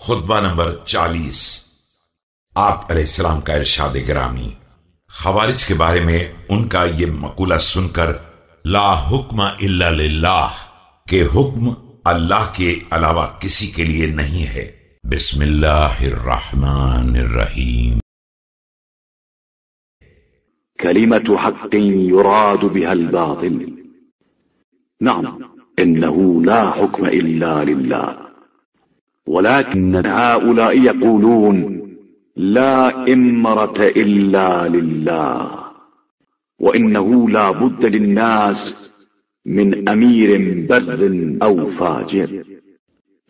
خطبہ نمبر چالیس۔ آپ علیہ السلام کا ارشاد گرامی، خوارج کے بارے میں ان کا یہ مقولہ سن کر لا حکم الا للہ، کہ حکم اللہ کے علاوہ کسی کے لیے نہیں ہے۔ بسم اللہ الرحمن الرحیم۔ كلمة حق يراد بها الباطل۔ نعم إنه لا حكم إلا لله ولكن هؤلاء يقولون لا إمرة إلا لله، وإنه لا بد للناس من أمير بر أو فاجر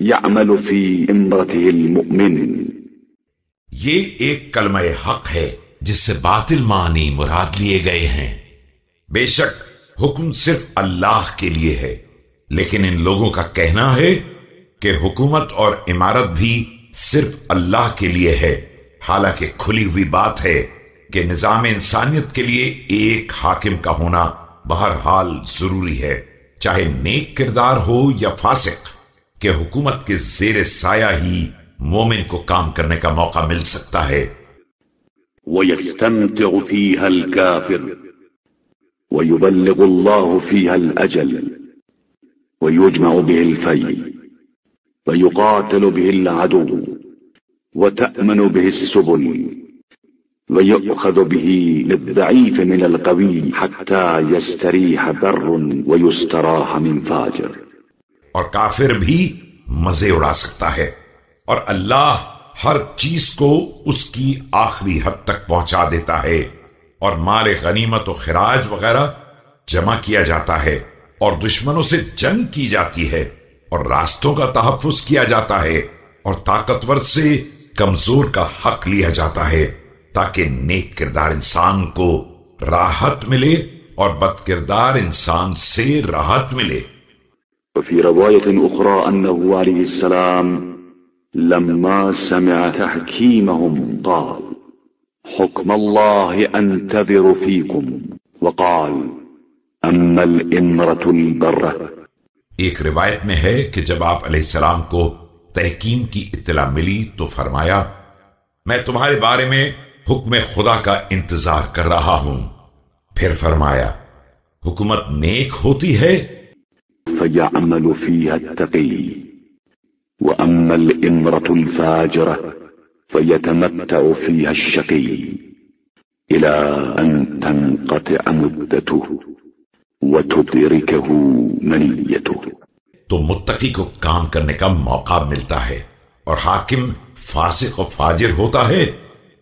يعمل في إمرته المؤمن. یہ ایک کلمہ حق ہے جس سے باطل معنی مراد لیے گئے ہیں۔ بے شک حکم صرف اللہ کے لیے ہے، لیکن ان لوگوں کا کہنا ہے کہ حکومت اور عمارت بھی صرف اللہ کے لیے ہے۔ حالانکہ کھلی ہوئی بات ہے کہ نظام انسانیت کے لیے ایک حاکم کا ہونا بہرحال ضروری ہے۔ چاہے نیک کردار ہو یا فاسق، کہ حکومت کے زیر سایہ ہی مومن کو کام کرنے کا موقع مل سکتا ہے۔ ويستمتع فيها الكافر، ويبلغ الله فيها الأجل، ويجمع به الفيل۔ ويقاتل به العدو وتأمن به السبل ويؤخذ به للضعيف من القوي حتى يستريح بر ويستراح من فاجر. اور کافر بھی مزے اڑا سکتا ہے اور اللہ ہر چیز کو اس کی آخری حد تک پہنچا دیتا ہے اور مال غنیمت و خراج وغیرہ جمع کیا جاتا ہے اور دشمنوں سے جنگ کی جاتی ہے۔ اور راستوں کا تحفظ کیا جاتا ہے اور طاقتور سے کمزور کا حق لیا جاتا ہے تاکہ نیک کردار انسان کو راحت ملے اور بد کردار انسان سے راحت ملے۔ وفي رواية أخرى أنه عليه السلام لما سمع تحكيمهم قال، حكم الله أنتظر فيكم. وقال، أما الإمرة البرة. ایک روایت میں ہے کہ جب آپ علیہ السلام کو تحکیم کی اطلاع ملی تو فرمایا، میں تمہارے بارے میں حکم خدا کا انتظار کر رہا ہوں۔ پھر فرمایا، حکومت نیک ہوتی ہے؟ فيعمل فيها التقي وأما الإمرة الفاجرة فيتمتع فيها الشقي إلى أن تنقطع مدته۔ تو متقی کو کام کرنے کا موقع ملتا ہے اور حاکم فاسق و فاجر ہوتا ہے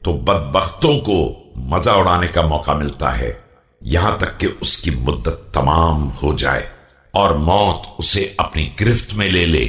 تو بدبختوں کو مزہ اڑانے کا موقع ملتا ہے۔ یہاں تک کہ اس کی مدت تمام ہو جائے اور موت اسے اپنی گرفت میں لے لے۔